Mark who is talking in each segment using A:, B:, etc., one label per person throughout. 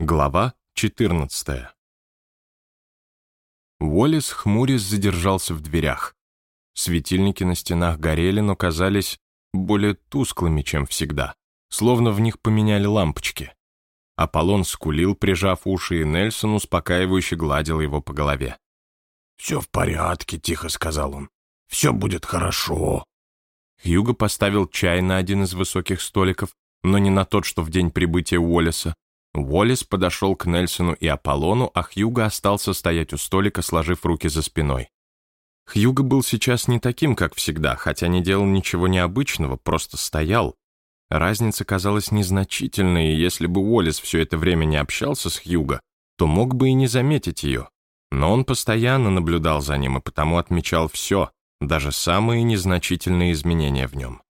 A: Глава 14 Уоллес хмурясь задержался в дверях. Светильники на стенах горели, но казались более тусклыми, чем всегда, словно в них поменяли лампочки. Аполлон скулил, прижав уши, и Нельсон успокаивающе гладил его по голове.
B: «Все в порядке», — тихо сказал он. «Все будет хорошо».
A: Хьюго поставил чай на один из высоких столиков, но не на тот, что в день прибытия Уоллеса. Уоллес подошел к Нельсону и Аполлону, а Хьюго остался стоять у столика, сложив руки за спиной. Хьюго был сейчас не таким, как всегда, хотя не делал ничего необычного, просто стоял. Разница казалась незначительной, и если бы Уоллес все это время не общался с Хьюго, то мог бы и не заметить ее. Но он постоянно наблюдал за ним и потому отмечал все, даже самые незначительные изменения в нем.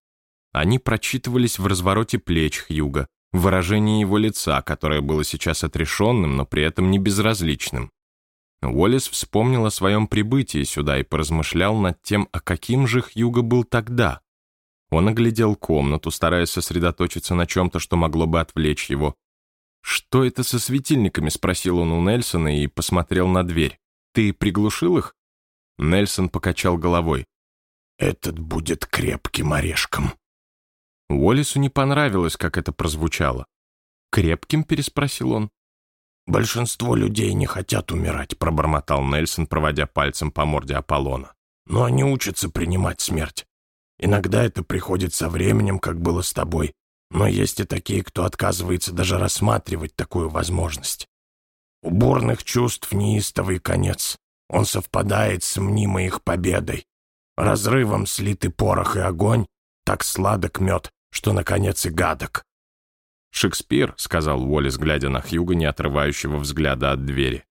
A: Они прочитывались в развороте плеч Хьюга, в выражении его лица, которое было сейчас отрешенным, но при этом не безразличным. Уоллес вспомнил о своем прибытии сюда и поразмышлял над тем, а каким же Хьюго был тогда. Он оглядел комнату, стараясь сосредоточиться на чем-то, что могло бы отвлечь его. «Что это со светильниками?» — спросил он у Нельсона и посмотрел на дверь. «Ты приглушил их?» Нельсон покачал головой.
B: «Этот будет крепким орешком»,
A: Уоллесу не понравилось, как это прозвучало. «Крепким?» — переспросил он.
B: «Большинство людей не хотят умирать», — пробормотал Нельсон, проводя пальцем по морде Аполлона. «Но они учатся принимать смерть. Иногда это приходит со временем, как было с тобой, но есть и такие, кто отказывается даже рассматривать такую возможность. У бурных чувств неистовый конец. Он совпадает с мнимой их победой. Разрывом слиты порох и огонь, так сладок мед, что, наконец, и гадок.
A: «Шекспир», — сказал Уоллес, глядя на Хьюга, не отрывающего взгляда от двери.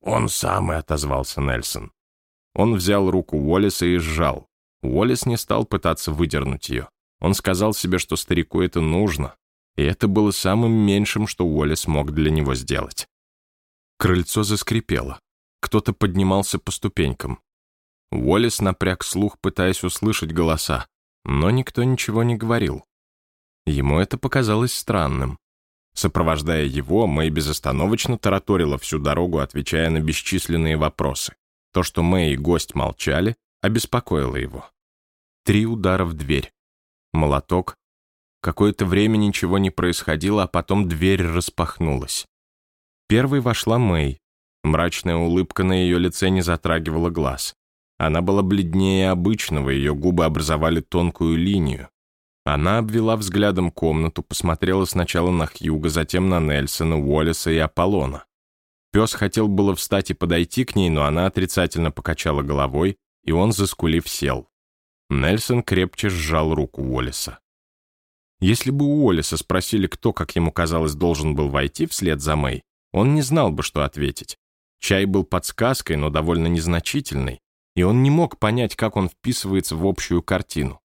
B: «Он самый», — отозвался Нельсон.
A: Он взял руку Уоллеса и сжал. Уоллес не стал пытаться выдернуть ее. Он сказал себе, что старику это нужно, и это было самым меньшим, что Уоллес мог для него сделать. Крыльцо заскрипело. Кто-то поднимался по ступенькам. Уоллес напряг слух, пытаясь услышать голоса но никто ничего не говорил. Ему это показалось странным. Сопровождая его, Мэй безостановочно тараторила всю дорогу, отвечая на бесчисленные вопросы. То, что Мэй и гость молчали, обеспокоило его. Три удара в дверь. Молоток. Какое-то время ничего не происходило, а потом дверь распахнулась. Первой вошла Мэй. Мрачная улыбка на ее лице не затрагивала глаз. Она была бледнее обычного, ее губы образовали тонкую линию. Она обвела взглядом комнату, посмотрела сначала на Хьюга, затем на Нельсона, Уоллеса и Аполлона. Пес хотел было встать и подойти к ней, но она отрицательно покачала головой, и он, заскулив, сел. Нельсон крепче сжал руку Уоллеса. Если бы у Уоллеса спросили, кто, как ему казалось, должен был войти вслед за Мэй, он не знал бы, что ответить. Чай был подсказкой, но довольно незначительной, и он не мог понять, как он вписывается в общую картину.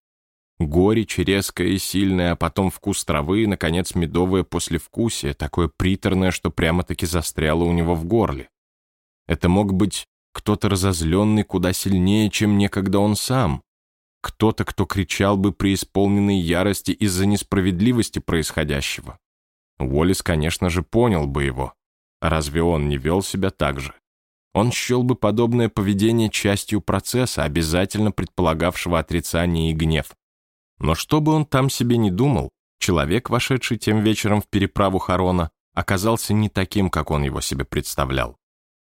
A: Горечь резкая и сильная, а потом вкус травы и, наконец, медовое послевкусие, такое приторное, что прямо-таки застряло у него в горле. Это мог быть кто-то разозленный куда сильнее, чем некогда он сам. Кто-то, кто кричал бы при исполненной ярости из-за несправедливости происходящего. Уоллес, конечно же, понял бы его. Разве он не вел себя так же? Он счел бы подобное поведение частью процесса, обязательно предполагавшего отрицание и гнев. Но что бы он там себе не думал, человек, вошедший тем вечером в переправу Харона, оказался не таким, как он его себе представлял.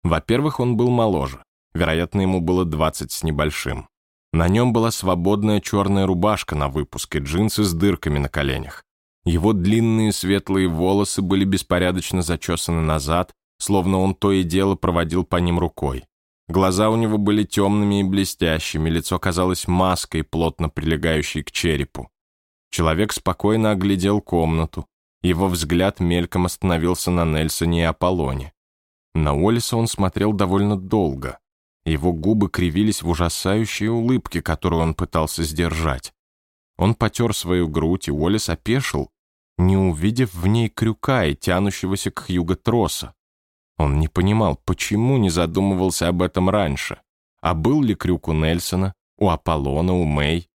A: Во-первых, он был моложе, вероятно, ему было 20 с небольшим. На нем была свободная черная рубашка на выпуск и джинсы с дырками на коленях. Его длинные светлые волосы были беспорядочно зачесаны назад, словно он то и дело проводил по ним рукой. Глаза у него были темными и блестящими, лицо казалось маской, плотно прилегающей к черепу. Человек спокойно оглядел комнату. Его взгляд мельком остановился на Нельсоне и Аполлоне. На Уоллеса он смотрел довольно долго. Его губы кривились в ужасающей улыбке, которую он пытался сдержать. Он потер свою грудь, и Уоллес опешил, не увидев в ней крюка и тянущегося к Хьюго троса. Он не понимал, почему не задумывался об этом раньше. А был ли крюк у Нельсона, у Аполлона, у Мэй?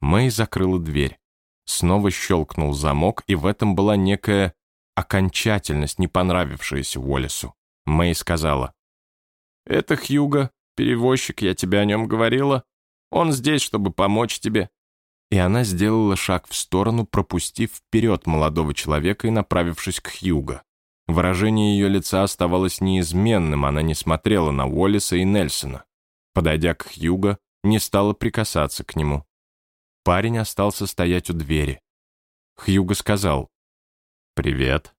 A: Мэй закрыла дверь. Снова щелкнул замок, и в этом была некая окончательность, не понравившаяся Уоллесу. Мэй сказала, «Это Хьюго, перевозчик, я тебе о нем говорила. Он здесь, чтобы помочь тебе». И она сделала шаг в сторону, пропустив вперед молодого человека и направившись к Хьюго. Выражение ее лица оставалось неизменным, она не смотрела на Уоллеса и Нельсона. Подойдя к Хьюго, не стала прикасаться к нему. Парень остался стоять у двери. Хьюго сказал «Привет».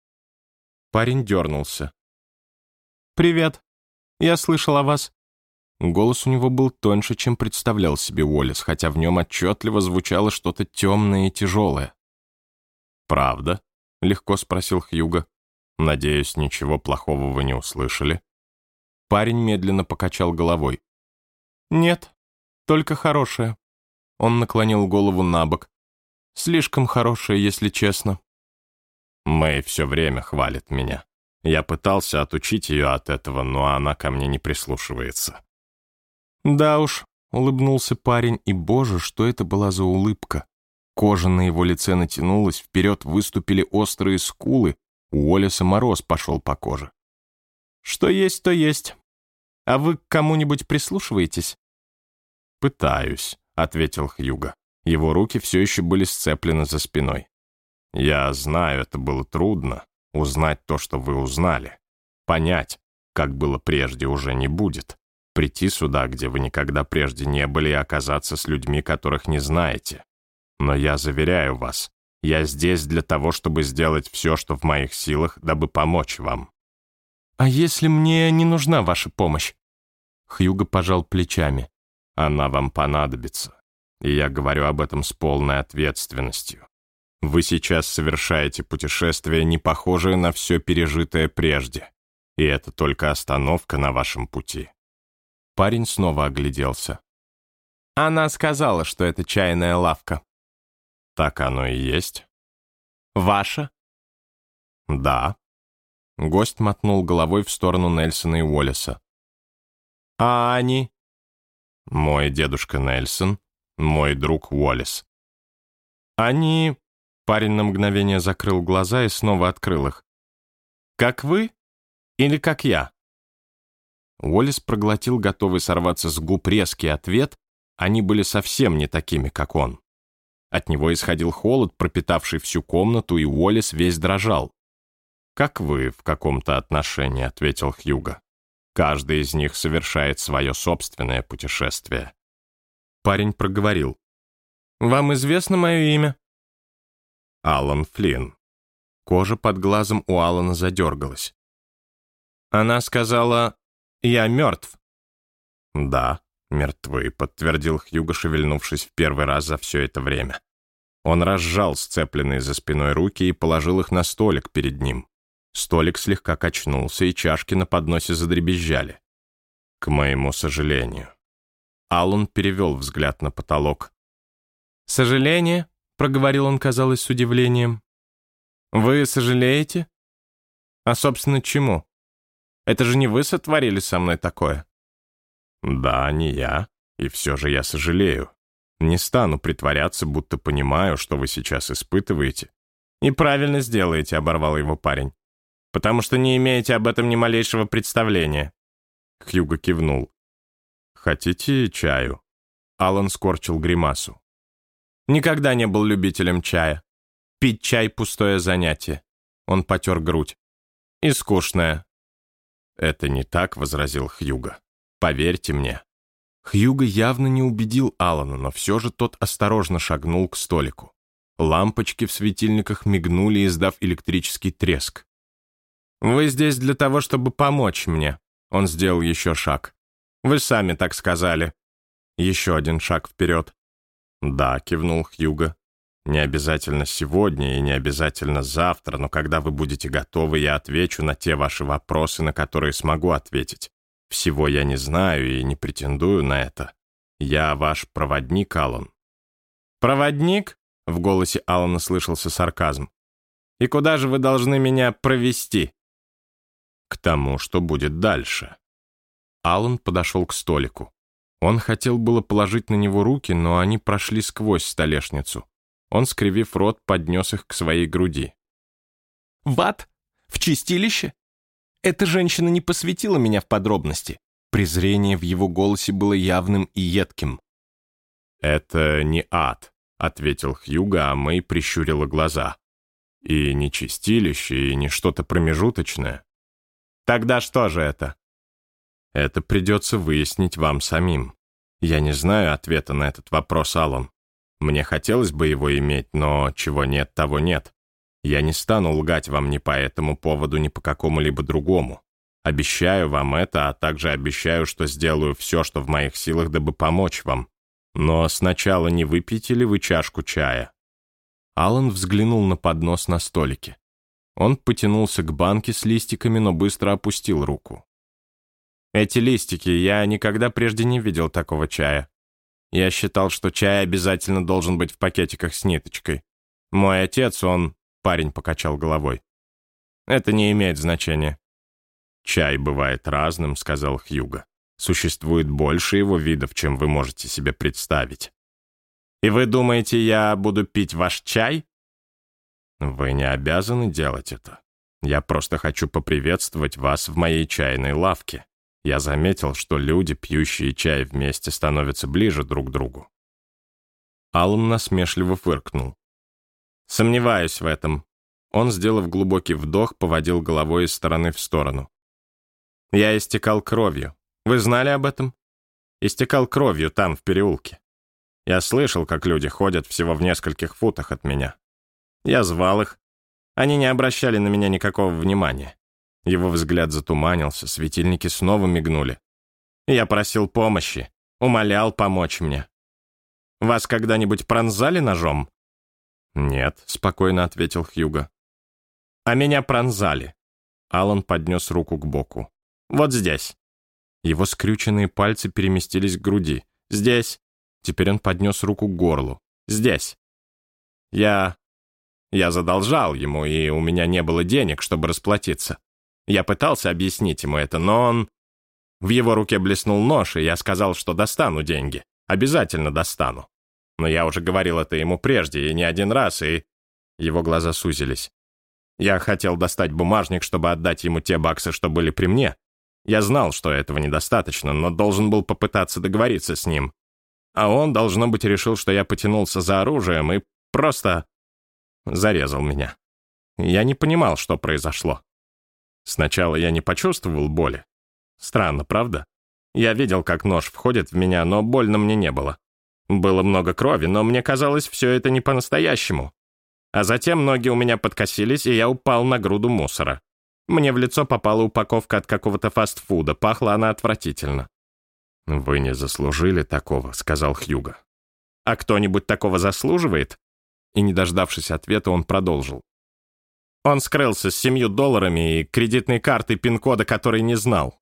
A: Парень дернулся. «Привет. Я слышал о вас». Голос у него был тоньше, чем представлял себе Уоллес, хотя в нем отчетливо звучало что-то темное и тяжелое. «Правда?» — легко спросил Хьюго. «Надеюсь, ничего плохого вы не услышали?» Парень медленно покачал головой. «Нет, только хорошее». Он наклонил голову на бок. «Слишком хорошее, если честно». Мэй все время хвалит меня. Я пытался отучить ее от этого, но она ко мне не прислушивается. «Да уж», — улыбнулся парень, и, боже, что это была за улыбка. Кожа на его лице натянулась, вперед выступили острые скулы, у Олеса мороз пошел по коже. «Что есть, то есть. А вы к кому-нибудь прислушиваетесь?» «Пытаюсь», — ответил Хьюга. Его руки все еще были сцеплены за спиной. «Я знаю, это было трудно, узнать то, что вы узнали. Понять, как было прежде, уже не будет. Прийти сюда, где вы никогда прежде не были, и оказаться с людьми, которых не знаете. Но я заверяю вас, я здесь для того, чтобы сделать все, что в моих силах, дабы помочь вам». «А если мне не нужна ваша помощь?» Хьюго пожал плечами. «Она вам понадобится. И я говорю об этом с полной ответственностью. Вы сейчас совершаете путешествие, не похожее на все пережитое прежде. И это только остановка на вашем пути». Парень снова огляделся. «Она сказала, что это чайная лавка». «Так оно и есть». «Ваша?» «Да». Гость мотнул головой в сторону Нельсона и Уоллеса. «А они?» «Мой дедушка Нельсон, мой друг Уоллес». «Они...» Парень на мгновение закрыл глаза и снова открыл их. «Как вы? Или как я?» Уоллес проглотил готовый сорваться с губ резкий ответ, они были совсем не такими, как он. От него исходил холод, пропитавший всю комнату, и Уоллес весь дрожал. «Как вы в каком-то отношении», — ответил Хьюго. «Каждый из них совершает свое собственное путешествие». Парень проговорил. «Вам известно мое имя?» Алан Флинн. Кожа под глазом у Алана задергалась. Она сказала, «Я мертв». «Да, мертвы», — подтвердил Хьюго, шевельнувшись в первый раз за все это время. Он разжал сцепленные за спиной руки и положил их на столик перед ним. Столик слегка качнулся, и чашки на подносе задребезжали. К моему сожалению. Аллан перевел взгляд на потолок. «Сожаление?» проговорил он, казалось, с удивлением. «Вы сожалеете? А, собственно, чему? Это же не вы сотворили со мной такое?» «Да, не я, и все же я сожалею. Не стану притворяться, будто понимаю, что вы сейчас испытываете». «И правильно сделаете», — оборвал его парень. «Потому что не имеете об этом ни малейшего представления». Хьюго кивнул. «Хотите чаю?» Алан скорчил гримасу. Никогда не был любителем чая. Пить чай — пустое занятие. Он потер грудь. И скучное. «Это не так», — возразил Хьюго. «Поверьте мне». Хьюго явно не убедил Алана, но все же тот осторожно шагнул к столику. Лампочки в светильниках мигнули, издав электрический треск. «Вы здесь для того, чтобы помочь мне», — он сделал еще шаг. «Вы сами так сказали». Еще один шаг вперед. «Да», — кивнул Хьюго. «Не обязательно сегодня и не обязательно завтра, но когда вы будете готовы, я отвечу на те ваши вопросы, на которые смогу ответить. Всего я не знаю и не претендую на это. Я ваш проводник, Аллан». «Проводник?» — в голосе Аллана слышался сарказм. «И куда же вы должны меня провести?» «К тому, что будет дальше». Аллан подошел к столику. Он хотел было положить на него руки, но они прошли сквозь столешницу. Он, скривив рот, поднес их к своей груди. «Ват!» В чистилище? Эта женщина не посвятила меня в подробности. Презрение в его голосе было явным и едким.
B: «Это не ад», — ответил Хьюга, а Мэй прищурила глаза. «И не чистилище, и не что-то промежуточное».
A: «Тогда что же это?»
B: «Это придется выяснить вам самим. Я не знаю ответа на этот вопрос, Аллан. Мне хотелось бы его иметь, но чего нет, того нет. Я не стану лгать вам ни по этому поводу, ни по какому-либо другому. Обещаю вам это, а также обещаю, что сделаю все, что в моих силах, дабы помочь вам. Но сначала не выпьете ли вы чашку чая?»
A: Алан взглянул на поднос на столике. Он потянулся к банке с листиками, но быстро опустил руку. «Эти листики, я никогда прежде не видел такого чая. Я считал, что чай обязательно должен быть в пакетиках с ниточкой. Мой отец, он Парень покачал головой. «Это не имеет значения».
B: «Чай бывает разным», — сказал Хьюго. «Существует больше его видов, чем вы можете себе представить».
A: «И вы думаете, я буду пить ваш чай?»
B: «Вы не обязаны делать это. Я просто хочу поприветствовать вас в моей чайной лавке. Я заметил, что люди, пьющие чай вместе, становятся ближе друг к другу».
A: Аллан насмешливо фыркнул. Сомневаюсь в этом. Он, сделав глубокий вдох, поводил головой из стороны в сторону. Я истекал кровью. Вы знали об этом? Истекал кровью там, в переулке. Я слышал, как люди ходят всего в нескольких футах от меня. Я звал их. Они не обращали на меня никакого внимания. Его взгляд затуманился, светильники снова мигнули. Я просил помощи, умолял помочь мне. Вас когда-нибудь пронзали ножом?
B: «Нет», — спокойно ответил Хьюго.
A: «А меня пронзали». Алан поднес руку к боку. «Вот здесь». Его скрюченные пальцы переместились к груди. «Здесь». Теперь он поднес руку к горлу. «Здесь». Я... Я задолжал ему, и у меня не было денег, чтобы расплатиться. Я пытался объяснить ему это, но он... В его руке блеснул нож, и я сказал, что достану деньги. Обязательно достану. Но я уже говорил это ему прежде, и не один раз, и... Его глаза сузились. Я хотел достать бумажник, чтобы отдать ему те баксы, что были при мне. Я знал, что этого недостаточно, но должен был попытаться договориться с ним. А он, должно быть, решил, что я потянулся за оружием и просто зарезал меня. Я не понимал, что произошло. Сначала я не почувствовал боли. Странно, правда? Я видел, как нож входит в меня, но больно мне не было. Было много крови, но мне казалось, все это не по-настоящему. А затем ноги у меня подкосились, и я упал на груду мусора. Мне в лицо попала упаковка от какого-то фастфуда, пахла она отвратительно.
B: «Вы не заслужили такого», — сказал Хьюго.
A: «А кто-нибудь такого заслуживает?» И, не дождавшись ответа, он продолжил. Он скрылся с семью долларами и кредитной картой пин-кода, который не знал.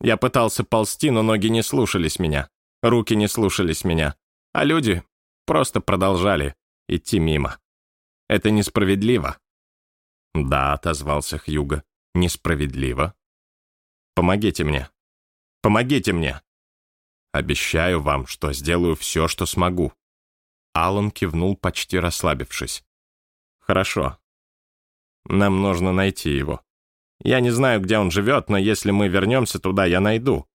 A: Я пытался ползти, но ноги не слушались меня. Руки не слушались меня а люди просто продолжали идти мимо. Это несправедливо.
B: Да, отозвался Хьюго, несправедливо.
A: Помогите мне. Помогите мне.
B: Обещаю вам, что сделаю все, что смогу.
A: Алан кивнул, почти расслабившись. Хорошо. Нам нужно найти его. Я не знаю, где он живет, но если мы вернемся туда, я найду.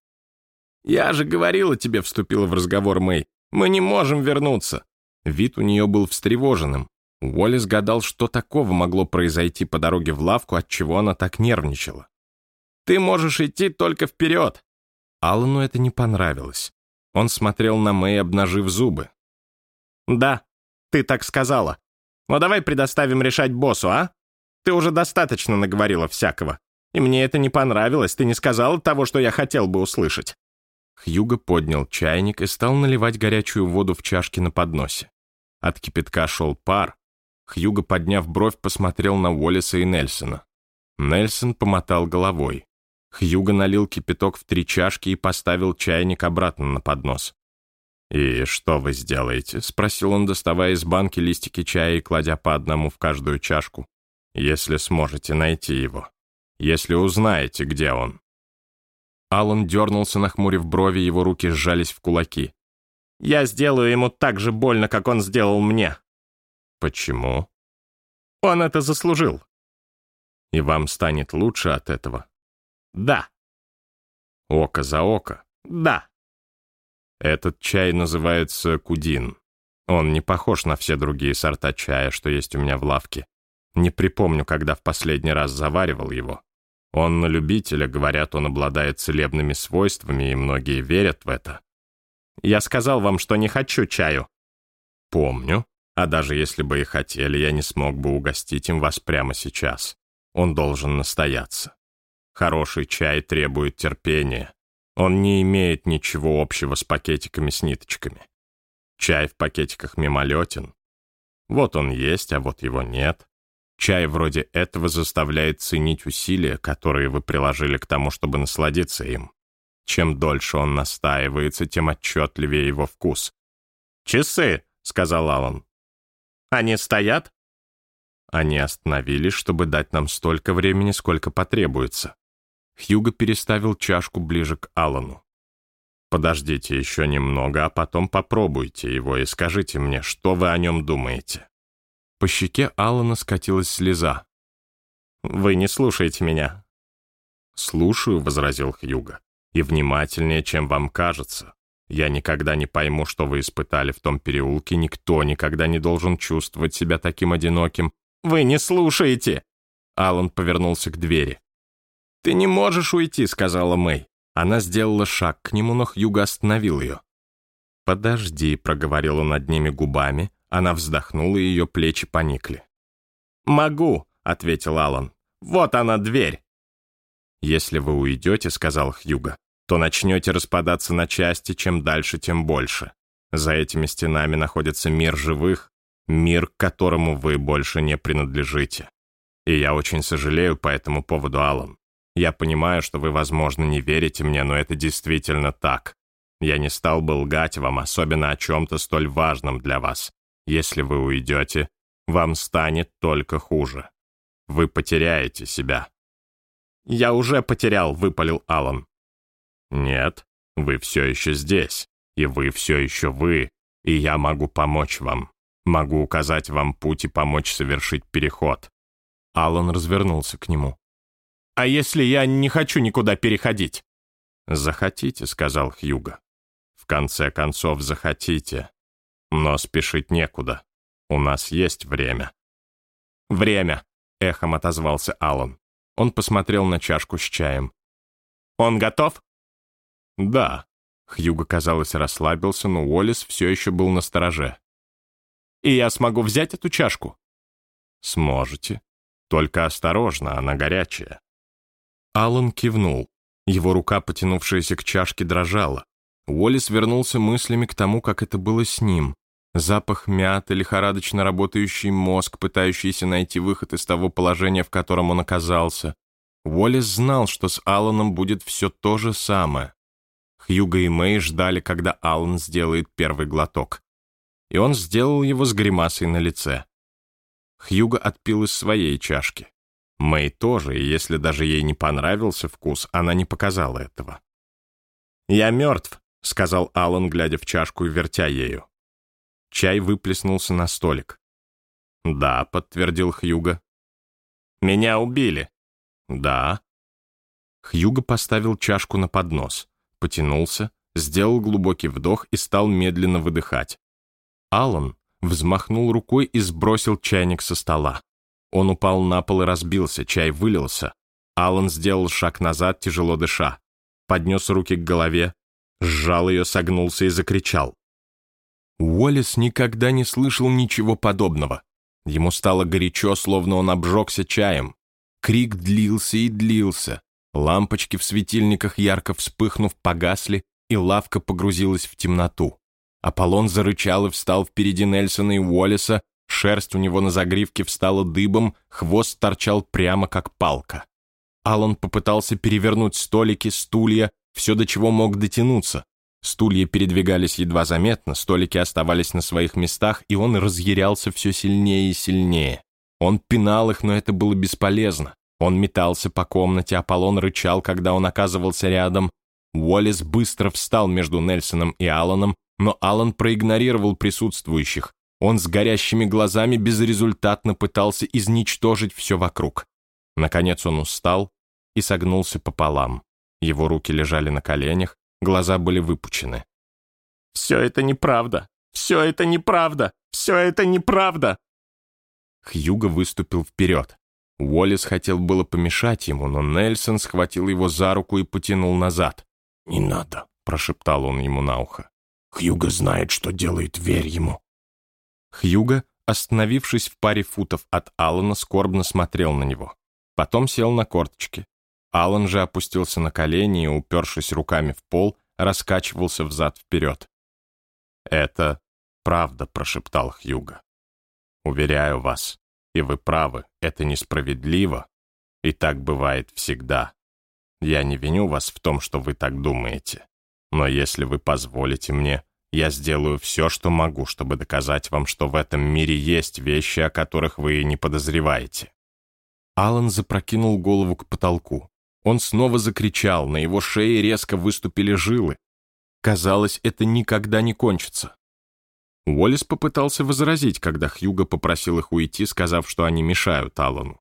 A: Я же говорила тебе, вступила в разговор Мэй. Мы не можем вернуться!» Вид у нее был встревоженным. Уоллес гадал, что такого могло произойти по дороге в лавку, от чего она так нервничала. «Ты можешь идти только вперед!» Аллану это не понравилось. Он смотрел на Мэй, обнажив зубы. «Да, ты так сказала. Но давай предоставим решать боссу, а? Ты уже достаточно наговорила всякого. И мне это не понравилось, ты не сказала того, что я хотел бы услышать». Хьюго поднял чайник и стал наливать горячую воду в чашки на подносе. От кипятка шел пар. Хьюго, подняв бровь, посмотрел на Уоллеса и Нельсона. Нельсон помотал головой. Хьюго налил кипяток в три чашки и поставил чайник обратно на поднос. «И что вы сделаете?» — спросил он, доставая из банки листики чая и кладя по одному в каждую чашку. «Если сможете найти его. Если узнаете, где он». Алан дернулся, нахмурив брови, его руки сжались в кулаки. «Я сделаю ему так же больно, как он сделал мне».
B: «Почему?»
A: «Он это заслужил». И вам станет лучше от этого?
B: Да.
A: Око за око?
B: Да.
A: Этот чай называется кудин. Он не похож на все другие сорта чая, что есть у меня в лавке. Не припомню, когда в последний раз заваривал его. Он на любителя, говорят, он обладает целебными свойствами, и многие верят в это.
B: Я сказал вам, что не хочу чаю.
A: Помню. А даже если бы и хотели, я не смог бы угостить им вас прямо сейчас. Он должен настояться. Хороший чай требует терпения. Он не имеет ничего общего с пакетиками с ниточками. Чай в пакетиках мимолетен. Вот он есть, а вот его нет. Чай вроде этого заставляет ценить усилия, которые вы приложили к тому, чтобы насладиться им. Чем дольше он настаивается, тем отчетливее его вкус.
B: «Часы», — сказал Алан. «Они стоят?»
A: Они остановились, чтобы дать нам столько времени, сколько потребуется. Хьюго переставил чашку ближе к Алану. «Подождите еще немного, а потом попробуйте его и скажите мне, что вы о нем думаете». По щеке Алана скатилась слеза.
B: «Вы не слушаете меня».
A: «Слушаю», — возразил Хьюго, — «и внимательнее, чем вам кажется. Я никогда не пойму, что вы испытали в том переулке, никто никогда не должен чувствовать себя таким одиноким».
B: «Вы не слушаете!»
A: Алан повернулся к двери.
B: «Ты не можешь уйти», — сказала Мэй.
A: Она сделала шаг к нему, но Хьюго остановил ее. «Подожди», — проговорил он над ними губами, она вздохнула, и ее плечи поникли.
B: «Могу», — ответил Алан. «Вот она, дверь».
A: «Если вы уйдете», — сказал Хьюго, «то начнете распадаться на части, чем дальше, тем больше. За этими стенами находится мир живых, мир, к которому вы больше не принадлежите. И я очень сожалею по этому поводу, Алан. Я понимаю, что вы, возможно, не верите мне, но это действительно так. Я не стал бы лгать вам, особенно о чем-то столь важном для вас. Если вы уйдете, вам станет только хуже. Вы потеряете себя».
B: «Я уже потерял», — выпалил Алан.
A: «Нет, вы все еще здесь, и вы все еще вы, и я могу помочь вам. Могу указать вам путь и помочь совершить переход». Алан развернулся к нему.
B: «А если я не хочу никуда переходить?»
A: «Захотите», — сказал Хьюго. «В конце концов, захотите. Но спешить некуда. У нас есть время».
B: «Время», —
A: эхом отозвался Алан. Он посмотрел на чашку с чаем.
B: «Он готов?»
A: «Да». Хьюго, казалось, расслабился, но Уоллес все еще был на стороже.
B: «И я смогу взять эту чашку?»
A: «Сможете. Только осторожно, она горячая». Алан кивнул. Его рука, потянувшаяся к чашке, дрожала. Уоллес вернулся мыслями к тому, как это было с ним. Запах мяты, лихорадочно работающий мозг, пытающийся найти выход из того положения, в котором он оказался. Уоллес знал, что с Алланом будет все то же самое. Хьюго и Мэй ждали, когда Аллан сделает первый глоток. И он сделал его с гримасой на лице. Хьюго отпил из своей чашки. Мэй тоже, и если даже ей не понравился вкус, она не показала этого.
B: «Я мертв», — сказал
A: Аллан, глядя в чашку и вертя ею. Чай выплеснулся на столик. «Да», — подтвердил Хьюго.
B: «Меня убили».
A: «Да». Хьюго поставил чашку на поднос, потянулся, сделал глубокий вдох и стал медленно выдыхать. Алан взмахнул рукой и сбросил чайник со стола. Он упал на пол и разбился, чай вылился. Алан сделал шаг назад, тяжело дыша. Поднес руки к голове, сжал ее, согнулся и закричал. Уоллес никогда не слышал ничего подобного. Ему стало горячо, словно он обжегся чаем. Крик длился и длился. Лампочки в светильниках, ярко вспыхнув, погасли, и лавка погрузилась в темноту. Аполлон зарычал и встал впереди Нельсона и Уоллеса, шерсть у него на загривке встала дыбом, хвост торчал прямо как палка. Алан попытался перевернуть столики, стулья, все до чего мог дотянуться. Стулья передвигались едва заметно, столики оставались на своих местах, и он разъярялся все сильнее и сильнее. Он пинал их, но это было бесполезно. Он метался по комнате, Аполлон рычал, когда он оказывался рядом. Уоллес быстро встал между Нельсоном и Алланом, но Аллан проигнорировал присутствующих. Он с горящими глазами безрезультатно пытался изничтожить все вокруг. Наконец он устал и согнулся пополам. Его руки лежали на коленях, глаза были выпучены.
B: «Все это неправда! Все это неправда! Все это неправда!»
A: Хьюго выступил вперед. Уоллес хотел было помешать ему, но Нельсон схватил его за руку и потянул назад.
B: «Не надо», —
A: прошептал он ему на ухо.
B: «Хьюго знает, что делает, верь ему».
A: Хьюго, остановившись в паре футов от Алана, скорбно смотрел на него. Потом сел на корточки. Алан же опустился на колени и, упершись руками в пол, раскачивался взад-вперед. «Это правда», — прошептал Хьюго. «Уверяю вас, и вы правы, это несправедливо, и так бывает всегда. Я не виню вас в том, что вы так думаете, но если вы позволите мне, я сделаю все, что могу, чтобы доказать вам, что в этом мире есть вещи, о которых вы и не подозреваете». Алан запрокинул голову к потолку. Он снова закричал, на его шее резко выступили жилы. Казалось, это никогда не кончится. Уоллес попытался возразить, когда Хьюго попросил их уйти, сказав, что они мешают Аллану.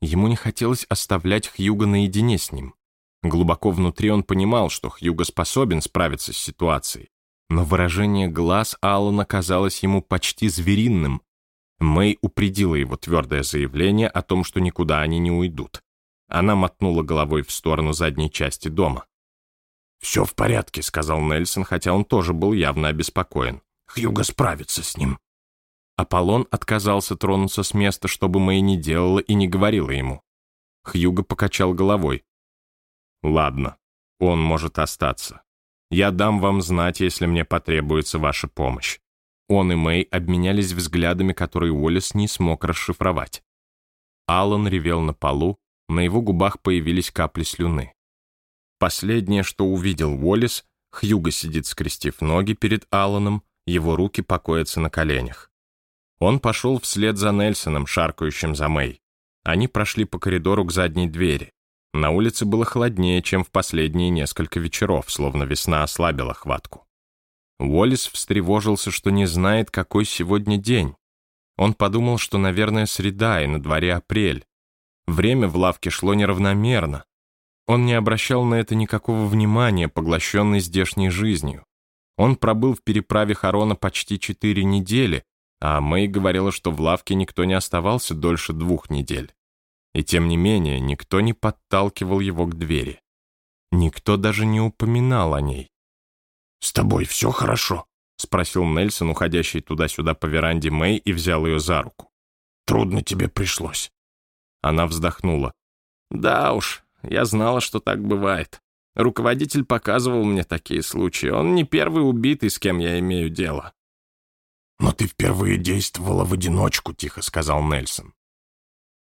A: Ему не хотелось оставлять Хьюго наедине с ним. Глубоко внутри он понимал, что Хьюго способен справиться с ситуацией, но выражение глаз Аллана казалось ему почти звериным. Мэй упредила его твердое заявление о том, что никуда они не уйдут. Она мотнула головой в сторону задней части дома.
B: «Все в порядке», — сказал Нельсон, хотя он тоже был явно обеспокоен. Хьюго справится с ним».
A: Аполлон отказался тронуться с места, чтобы Мэй не делала и не говорила ему. Хьюго покачал головой. «Ладно, он может остаться. Я дам вам знать, если мне потребуется ваша помощь». Он и Мэй обменялись взглядами, которые Уоллес не смог расшифровать. Аллан ревел на полу, на его губах появились капли слюны. Последнее, что увидел Уоллес, Хьюго сидит, скрестив ноги перед Алланом, его руки покоятся на коленях. Он пошел вслед за Нельсоном, шаркающим за Мэй. Они прошли по коридору к задней двери. На улице было холоднее, чем в последние несколько вечеров, словно весна ослабила хватку. Уоллес встревожился, что не знает, какой сегодня день. Он подумал, что, наверное, среда, и на дворе апрель. Время в лавке шло неравномерно. Он не обращал на это никакого внимания, поглощенный здешней жизнью. Он пробыл в переправе Харона почти четыре недели, а Мэй говорила, что в лавке никто не оставался дольше двух недель. И тем не менее, никто не подталкивал его к двери. Никто даже не упоминал о ней.
B: «С тобой все хорошо?» — спросил Нельсон, уходящий туда-сюда по веранде Мэй, и взял ее за руку. «Трудно тебе пришлось».
A: Она вздохнула. «Да уж, я знала, что так бывает. Руководитель показывал мне такие случаи. Он не первый убитый, с кем я имею дело.
B: «Но ты впервые действовала в одиночку», — тихо сказал Нельсон.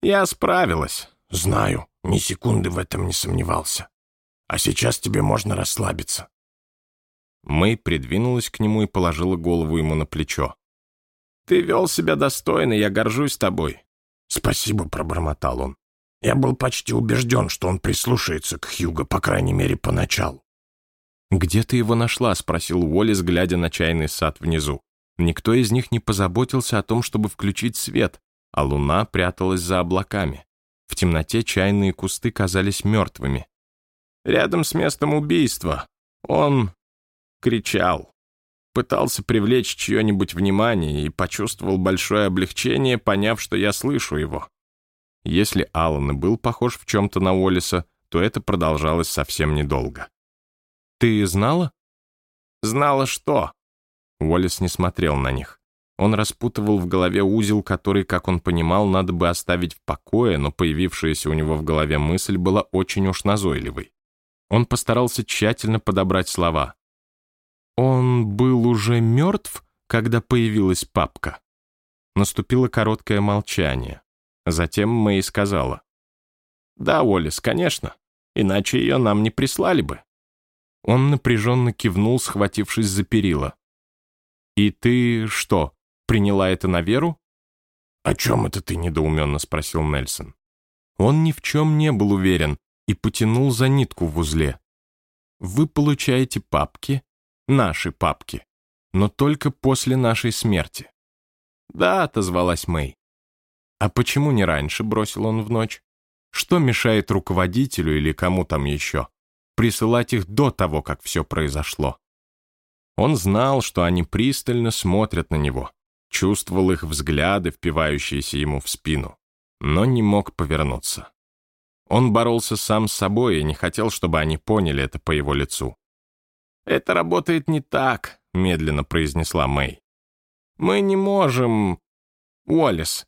A: «Я справилась».
B: «Знаю, ни секунды в этом не сомневался. А сейчас тебе можно расслабиться».
A: Мэй придвинулась к нему и положила голову ему на плечо. «Ты вел себя достойно, я горжусь тобой».
B: «Спасибо», — пробормотал он. Я был почти убежден, что он прислушается к Хьюго, по крайней мере, поначалу.
A: «Где ты его нашла?» — спросил Уоллес, глядя на чайный сад внизу. Никто из них не позаботился о том, чтобы включить свет, а луна пряталась за облаками. В темноте чайные кусты казались мертвыми. Рядом с местом убийства он кричал. Пытался привлечь чье-нибудь внимание и почувствовал большое облегчение, поняв, что я слышу его. Если Аллан и был похож в чем-то на Уоллеса, то это продолжалось совсем недолго. «Ты знала?» «Знала что?» Уоллес не смотрел на них. Он распутывал в голове узел, который, как он понимал, надо бы оставить в покое, но появившаяся у него в голове мысль была очень уж назойливой. Он постарался тщательно подобрать слова. «Он был уже мертв, когда появилась папка?» Наступило короткое молчание. Затем Мэй сказала. «Да, Уоллес, конечно. Иначе ее нам не прислали бы». Он напряженно кивнул, схватившись за перила. «И ты что, приняла это на веру?»
B: «О чем это ты?» — недоуменно спросил Нельсон.
A: Он ни в чем не был уверен и потянул за нитку в узле. «Вы получаете папки, наши папки, но только после нашей смерти». «Да», — отозвалась Мэй. «А почему не раньше?» — бросил он в ночь. Что мешает руководителю или кому там еще присылать их до того, как все произошло? Он знал, что они пристально смотрят на него, чувствовал их взгляды, впивающиеся ему в спину, но не мог повернуться. Он боролся сам с собой и не хотел, чтобы они поняли это по его лицу. «Это работает не так», — медленно произнесла Мэй. «Мы не можем... Уоллес,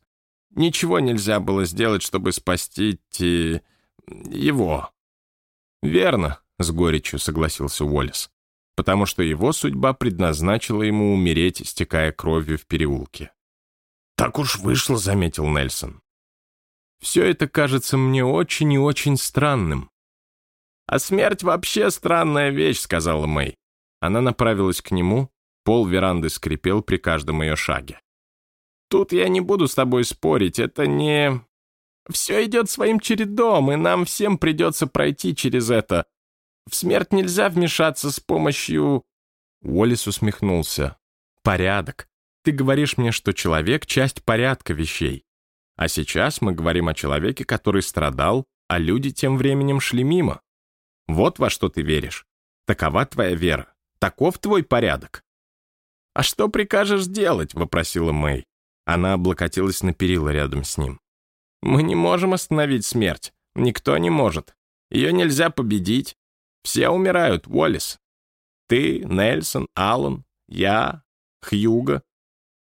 A: ничего нельзя было сделать, чтобы спасти те... его». «Верно», — с горечью согласился Уоллес, «потому что его судьба предназначила ему умереть, истекая кровью в переулке».
B: «Так уж вышло», — заметил Нельсон.
A: «Все это кажется мне очень и очень странным». «А смерть вообще странная вещь», — сказала Мэй. Она направилась к нему, пол веранды скрипел при каждом ее шаге. «Тут я не буду с тобой спорить, это не... Все идет своим чередом, и нам всем придется пройти через это. В смерть нельзя вмешаться с помощью...» Уоллес усмехнулся. «Порядок. Ты говоришь мне, что человек — часть порядка вещей. А сейчас мы говорим о человеке, который страдал, а люди тем временем шли мимо. Вот во что ты веришь. Такова твоя вера. Таков твой порядок. «А что прикажешь делать?» — вопросила Мэй. Она облокотилась на перила рядом с ним. «Мы не можем остановить смерть. Никто не может. Ее нельзя победить. Все умирают, Уоллес. Ты, Нельсон, Аллан, я, Хьюго.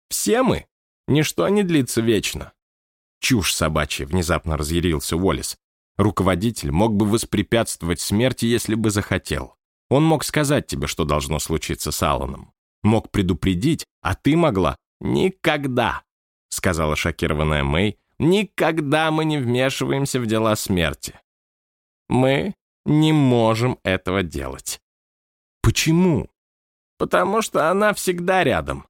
A: Все мы. Ничто не длится вечно». «Чушь собачья», — внезапно разъярился Уоллес. «Руководитель мог бы воспрепятствовать смерти, если бы захотел. Он мог сказать тебе, что должно случиться с Алланом. Мог предупредить, а ты могла «Никогда», — сказала шокированная Мэй, «никогда мы не вмешиваемся в дела смерти. Мы не можем этого делать». «Почему?» «Потому что она всегда рядом.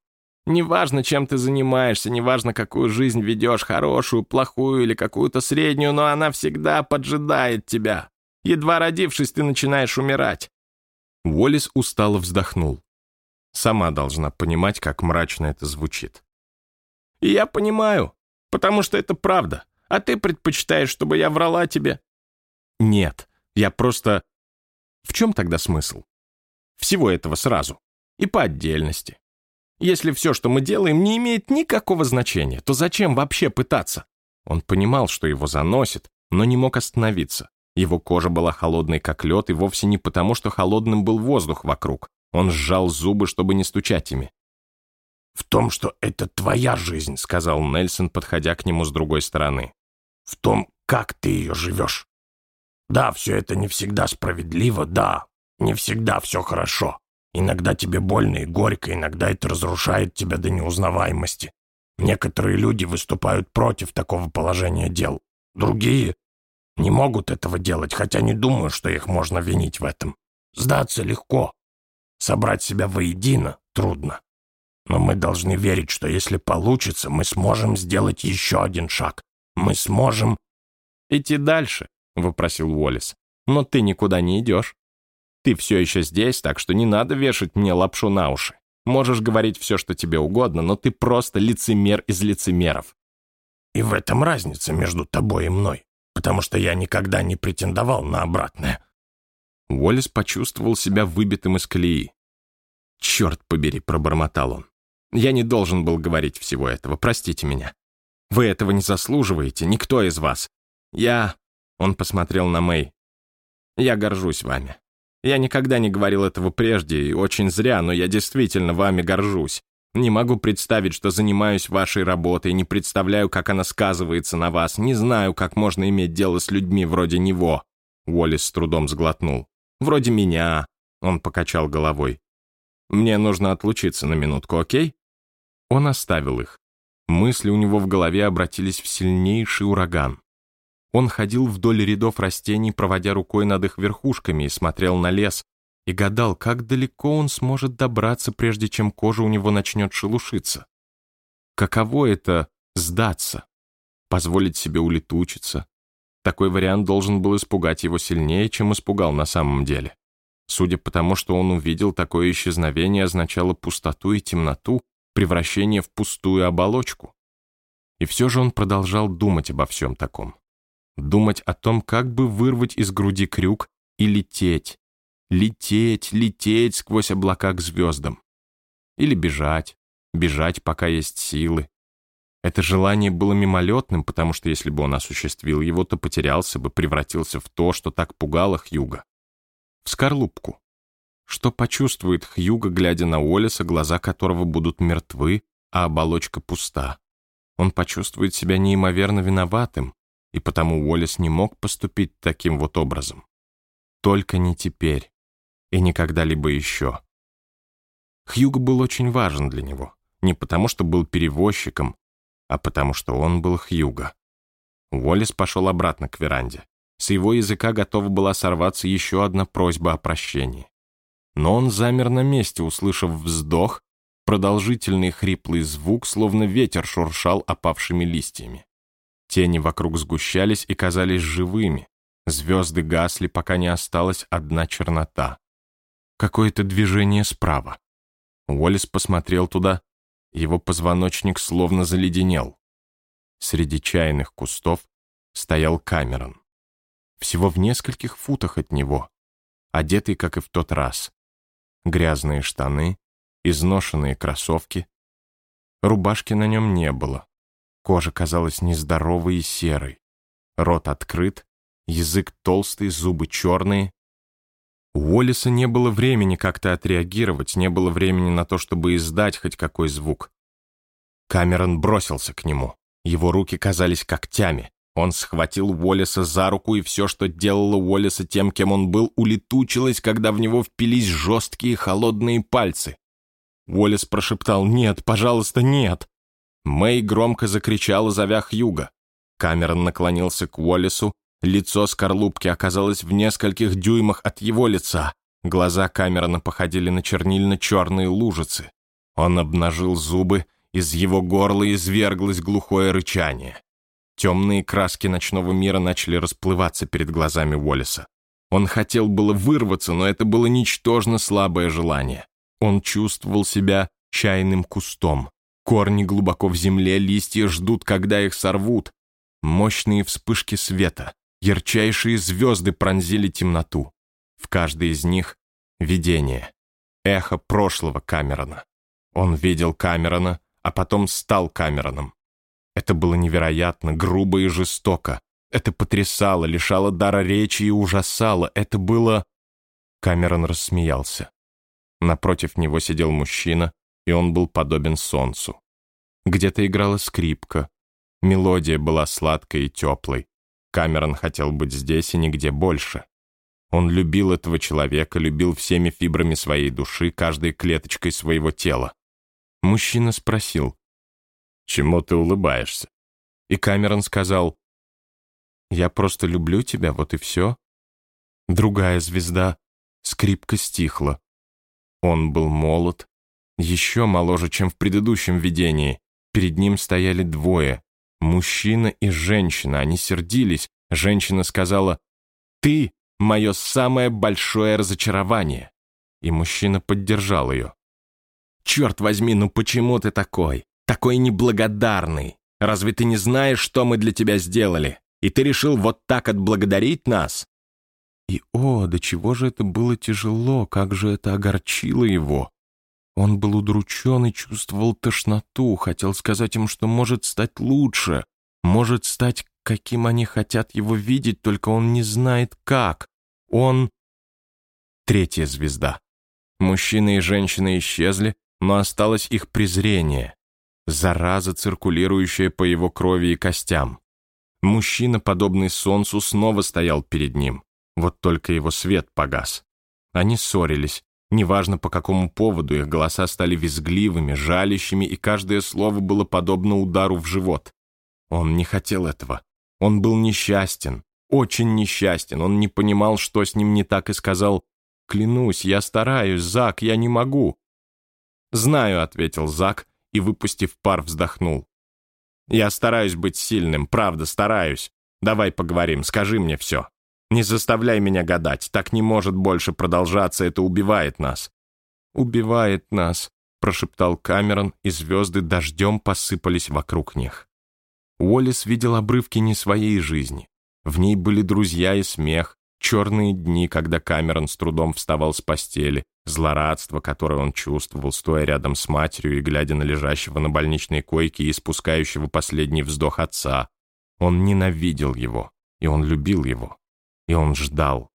A: Неважно, чем ты занимаешься, неважно, какую жизнь ведешь, хорошую, плохую или какую-то среднюю, но она всегда поджидает тебя. Едва родившись, ты начинаешь умирать. Уоллес устало вздохнул. Сама должна понимать, как мрачно это звучит. И я понимаю, потому что это правда. А ты предпочитаешь, чтобы я врала тебе? Нет, я просто... В чем тогда смысл? Всего этого сразу. И по отдельности. Если все, что мы делаем, не имеет никакого значения, то зачем вообще пытаться? Он понимал, что его заносит, но не мог остановиться. Его кожа была холодной, как лед, и вовсе не потому, что холодным был воздух вокруг. Он сжал зубы, чтобы не стучать ими.
B: «В том, что это твоя жизнь», — сказал Нельсон, подходя к нему с другой стороны. «В том, как ты ее живешь. Да, все это не всегда справедливо, да, не всегда все хорошо. Иногда тебе больно и горько, иногда это разрушает тебя до неузнаваемости. Некоторые люди выступают против такого положения дел. Другие не могут этого делать, хотя не думаю, что их можно винить в этом. Сдаться легко. Собрать себя воедино трудно. Но мы должны верить, что если получится, мы сможем сделать еще один шаг. Мы сможем...
A: «Идти дальше», — вопросил Уоллес. «Но ты никуда не идешь. Ты все еще здесь, так что не надо вешать мне лапшу на уши. Можешь говорить все, что тебе угодно, но ты просто лицемер из лицемеров».
B: «И в этом разница между тобой и мной потому что я никогда не претендовал на обратное».
A: Уоллес почувствовал себя выбитым из колеи. «Черт побери», — пробормотал он. «Я не должен был говорить всего этого, простите меня. Вы этого не заслуживаете, никто из вас. Я...» — он посмотрел на Мэй. «Я горжусь вами. Я никогда не говорил этого прежде, и очень зря, но я действительно вами горжусь. Не могу представить, что занимаюсь вашей работой, не представляю, как она сказывается на вас, не знаю, как можно иметь дело с людьми вроде него». Уоллес с трудом сглотнул. «Вроде меня», — он покачал головой. «Мне нужно отлучиться на минутку, окей?» Он оставил их. Мысли у него в голове обратились в сильнейший ураган. Он ходил вдоль рядов растений, проводя рукой над их верхушками и смотрел на лес, и гадал, как далеко он сможет добраться, прежде чем кожа у него начнет шелушиться. Каково это — сдаться, позволить себе улетучиться? Такой вариант должен был испугать его сильнее, чем испугал на самом деле. Судя по тому, что он увидел, такое исчезновение означало пустоту и темноту, превращение в пустую оболочку. И все же он продолжал думать обо всем таком. Думать о том, как бы вырвать из груди крюк и лететь, лететь, лететь сквозь облака к звездам. Или бежать, бежать, пока есть силы. Это желание было мимолетным, потому что если бы он осуществил его, то потерялся бы, превратился в то, что так пугало Хьюга. В скорлупку. Что почувствует Хьюга, глядя на Уоллеса, глаза которого будут мертвы, а оболочка пуста? Он почувствует себя неимоверно виноватым, и потому Уоллес не мог поступить таким вот образом. Только не теперь и не когда-либо еще. Хьюго был очень важен для него, не потому что был перевозчиком, а потому что он был Хьюго. Уоллес пошел обратно к веранде. С его языка готова была сорваться еще одна просьба о прощении. Но он замер на месте, услышав вздох, продолжительный хриплый звук, словно ветер шуршал опавшими листьями. Тени вокруг сгущались и казались живыми. Звезды гасли, пока не осталась одна чернота. Какое-то движение справа. Уоллес посмотрел туда, его позвоночник словно заледенел. Среди чайных кустов стоял Камерон. Всего в нескольких футах от него, одетый, как и в тот раз. Грязные штаны, изношенные кроссовки. Рубашки на нем не было. Кожа казалась нездоровой и серой. Рот открыт, язык толстый, зубы черные. У Уоллеса не было времени как-то отреагировать, не было времени на то, чтобы издать хоть какой звук. Камерон бросился к нему. Его руки казались когтями. Он схватил Уоллеса за руку, и все, что делало Уоллеса тем, кем он был, улетучилось, когда в него впились жесткие холодные пальцы. Уоллес прошептал «Нет, пожалуйста, нет!» Мэй громко закричала, зовя Хьюга. Камерон наклонился к Уоллесу. Лицо скорлупки оказалось в нескольких дюймах от его лица. Глаза Камерона походили на чернильно-черные лужицы. Он обнажил зубы, из его горла изверглось глухое рычание. Темные краски ночного мира начали расплываться перед глазами Уоллеса. Он хотел было вырваться, но это было ничтожно слабое желание. Он чувствовал себя чайным кустом. Корни глубоко в земле, листья ждут, когда их сорвут. Мощные вспышки света, ярчайшие звезды пронзили темноту. В каждой из них — видение, эхо прошлого Камерона. Он видел Камерона, а потом стал Камероном. Это было невероятно, грубо и жестоко. Это потрясало, лишало дара речи и ужасало. Это было... Камерон рассмеялся. Напротив него сидел мужчина, и он был подобен солнцу. Где-то играла скрипка. Мелодия была сладкой и теплой. Камерон хотел быть здесь и нигде больше. Он любил этого человека, любил всеми фибрами своей души, каждой клеточкой своего тела. Мужчина спросил, «Чему ты улыбаешься?» И Камерон сказал, «Я просто люблю тебя, вот и все». Другая звезда, скрипка стихла. Он был молод, еще моложе, чем в предыдущем видении. Перед ним стояли двое, мужчина и женщина. Они сердились. Женщина сказала, «Ты — мое самое большое разочарование». И мужчина поддержал ее. «Черт возьми, ну почему ты такой? Такой неблагодарный? Разве ты не знаешь, что мы для тебя сделали? И ты решил вот так отблагодарить нас?» И о, до чего же это было тяжело, как же это огорчило его. Он был удручен и чувствовал тошноту, хотел сказать им, что может стать лучше, может стать, каким они хотят его видеть, только он не знает как. Он... Третья звезда. Мужчина и женщина исчезли, но осталось их презрение. Зараза, циркулирующая по его крови и костям. Мужчина, подобный солнцу, снова стоял перед ним. Вот только его свет погас. Они ссорились, Неважно, по какому поводу, их голоса стали визгливыми, жалящими, и каждое слово было подобно удару в живот. Он не хотел этого. Он был несчастен, очень несчастен. Он не понимал, что с ним не так, и сказал, «Клянусь, я стараюсь, Зак, я не могу». «Знаю», — ответил Зак, и, выпустив пар, вздохнул. «Я стараюсь быть сильным, правда, стараюсь. Давай поговорим, скажи мне все». Не заставляй меня гадать, так не может больше продолжаться, это убивает нас». «Убивает нас», — прошептал Камерон, и звезды дождем посыпались вокруг них. Уоллес видел обрывки не своей жизни. В ней были друзья и смех, черные дни, когда Камерон с трудом вставал с постели, злорадство, которое он чувствовал, стоя рядом с матерью и глядя на лежащего на больничной койке и испускающего последний вздох отца. Он ненавидел его, и он любил его. И он ждал,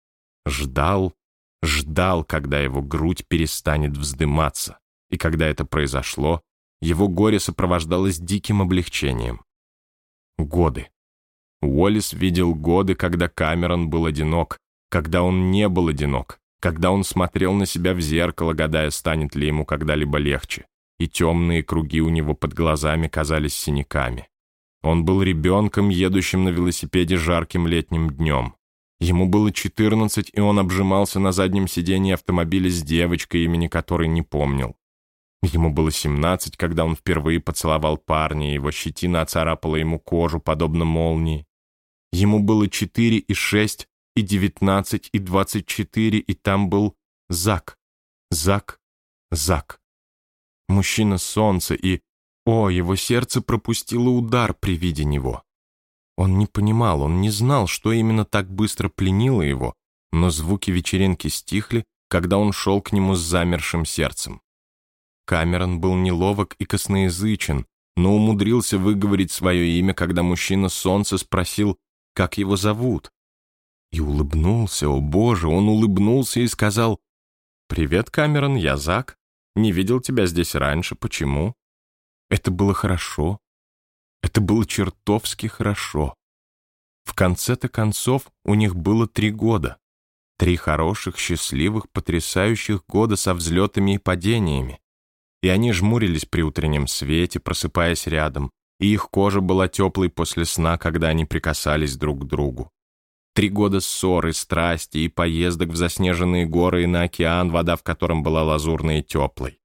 A: ждал, ждал, когда его грудь перестанет вздыматься. И когда это произошло, его горе сопровождалось диким облегчением. Годы. Уоллес видел годы, когда Камерон был одинок, когда он не был одинок, когда он смотрел на себя в зеркало, гадая, станет ли ему когда-либо легче, и темные круги у него под глазами казались синяками. Он был ребенком, едущим на велосипеде жарким летним днем. Ему было 14, и он обжимался на заднем сиденье автомобиля с девочкой, имени которой не помнил. Ему было 17, когда он впервые поцеловал парня, и его щетина оцарапала ему кожу, подобно молнии. Ему было 4 и 6, и 19, и 24, и там был Зак. Зак, Зак. Мужчина солнца, и, о, его сердце пропустило удар при виде него. Он не понимал, он не знал, что именно так быстро пленило его, но звуки вечеринки стихли, когда он шел к нему с замершим сердцем. Камерон был неловок и косноязычен, но умудрился выговорить свое имя, когда мужчина солнца спросил, как его зовут. И улыбнулся, о боже, он улыбнулся и сказал, «Привет, Камерон, я Зак. Не видел тебя здесь раньше, почему?» Это было хорошо. Это было чертовски хорошо. В конце-то концов у них было три года. Три хороших, счастливых, потрясающих года со взлетами и падениями. И они жмурились при утреннем свете, просыпаясь рядом, и их кожа была теплой после сна, когда они прикасались друг к другу. Три года ссоры, страсти и поездок в заснеженные горы и на океан, вода в котором была лазурной и теплой.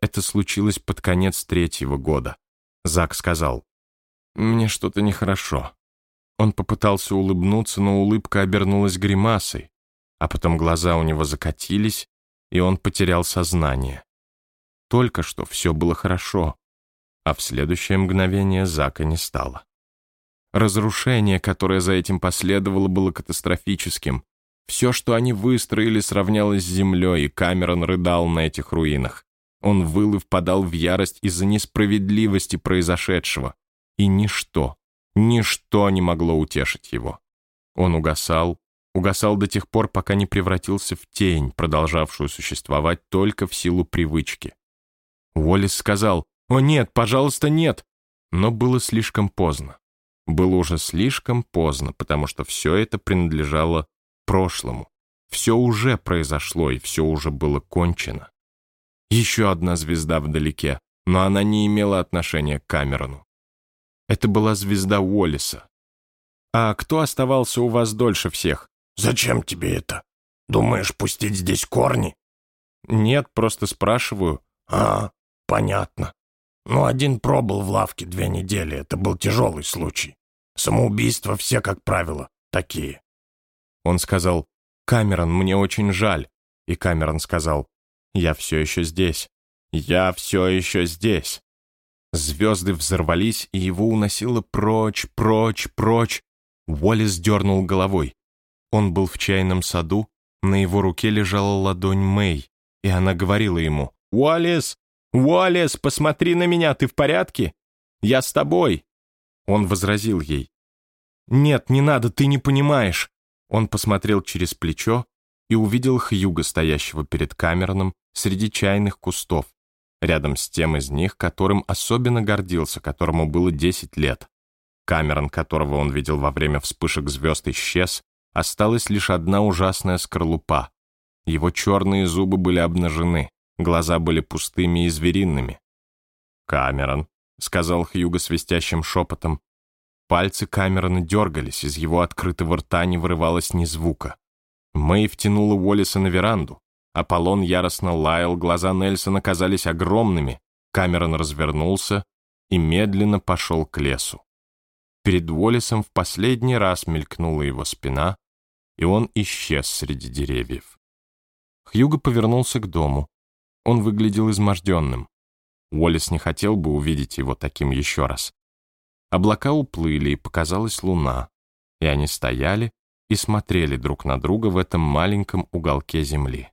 A: Это случилось под конец третьего года. Зак сказал, «Мне что-то нехорошо». Он попытался улыбнуться, но улыбка обернулась гримасой, а потом глаза у него закатились, и он потерял сознание. Только что все было хорошо, а в следующее мгновение Зака не стало. Разрушение, которое за этим последовало, было катастрофическим. Все, что они выстроили, сравнялось с землей, и Камерон рыдал на этих руинах. Он выл и впадал в ярость из-за несправедливости произошедшего. И ничто, ничто не могло утешить его. Он угасал, угасал до тех пор, пока не превратился в тень, продолжавшую существовать только в силу привычки. Уоллес сказал «О нет, пожалуйста, нет!» Но было слишком поздно. Было уже слишком поздно, потому что все это принадлежало прошлому. Все уже произошло, и все уже было кончено. Еще одна звезда вдалеке, но она не имела отношения к Камерону. Это была звезда Уоллиса. «А кто оставался у вас дольше всех?»
B: «Зачем тебе это? Думаешь, пустить здесь корни?»
A: «Нет, просто спрашиваю».
B: «А, понятно. Ну, один пробыл в лавке две недели, это был тяжелый случай. Самоубийства все, как правило, такие.
A: Он сказал, «Камерон, мне очень жаль». И Камерон сказал, «Я все еще здесь. Я все еще здесь». Звезды взорвались, и его уносило прочь, прочь, прочь. Уоллес дернул головой. Он был в чайном саду, на его руке лежала ладонь Мэй, и она говорила ему, «Уоллес, «Уоллес, посмотри на меня, ты в порядке? Я с тобой!» Он возразил ей. «Нет, не надо, ты не понимаешь!» Он посмотрел через плечо и увидел Хьюга, стоящего перед Камероном среди чайных кустов, рядом с тем из них, которым особенно гордился, которому было 10 лет. Камерон, которого он видел во время вспышек звезд, исчез, осталась лишь одна ужасная скорлупа. Его черные зубы были обнажены. Глаза были пустыми и звериными. «Камерон», — сказал Хьюго свистящим шепотом. Пальцы Камерона дергались, из его открытого рта не вырывалось ни звука. Мэй втянула Уоллиса на веранду. Аполлон яростно лаял, глаза Нельсона казались огромными. Камерон развернулся и медленно пошел к лесу. Перед Уоллисом в последний раз мелькнула его спина, и он исчез среди деревьев. Хьюго повернулся к дому. Он выглядел изможденным. Уоллес не хотел бы увидеть его таким еще раз. Облака уплыли, и показалась луна. и они стояли и смотрели друг на друга в этом маленьком уголке земли.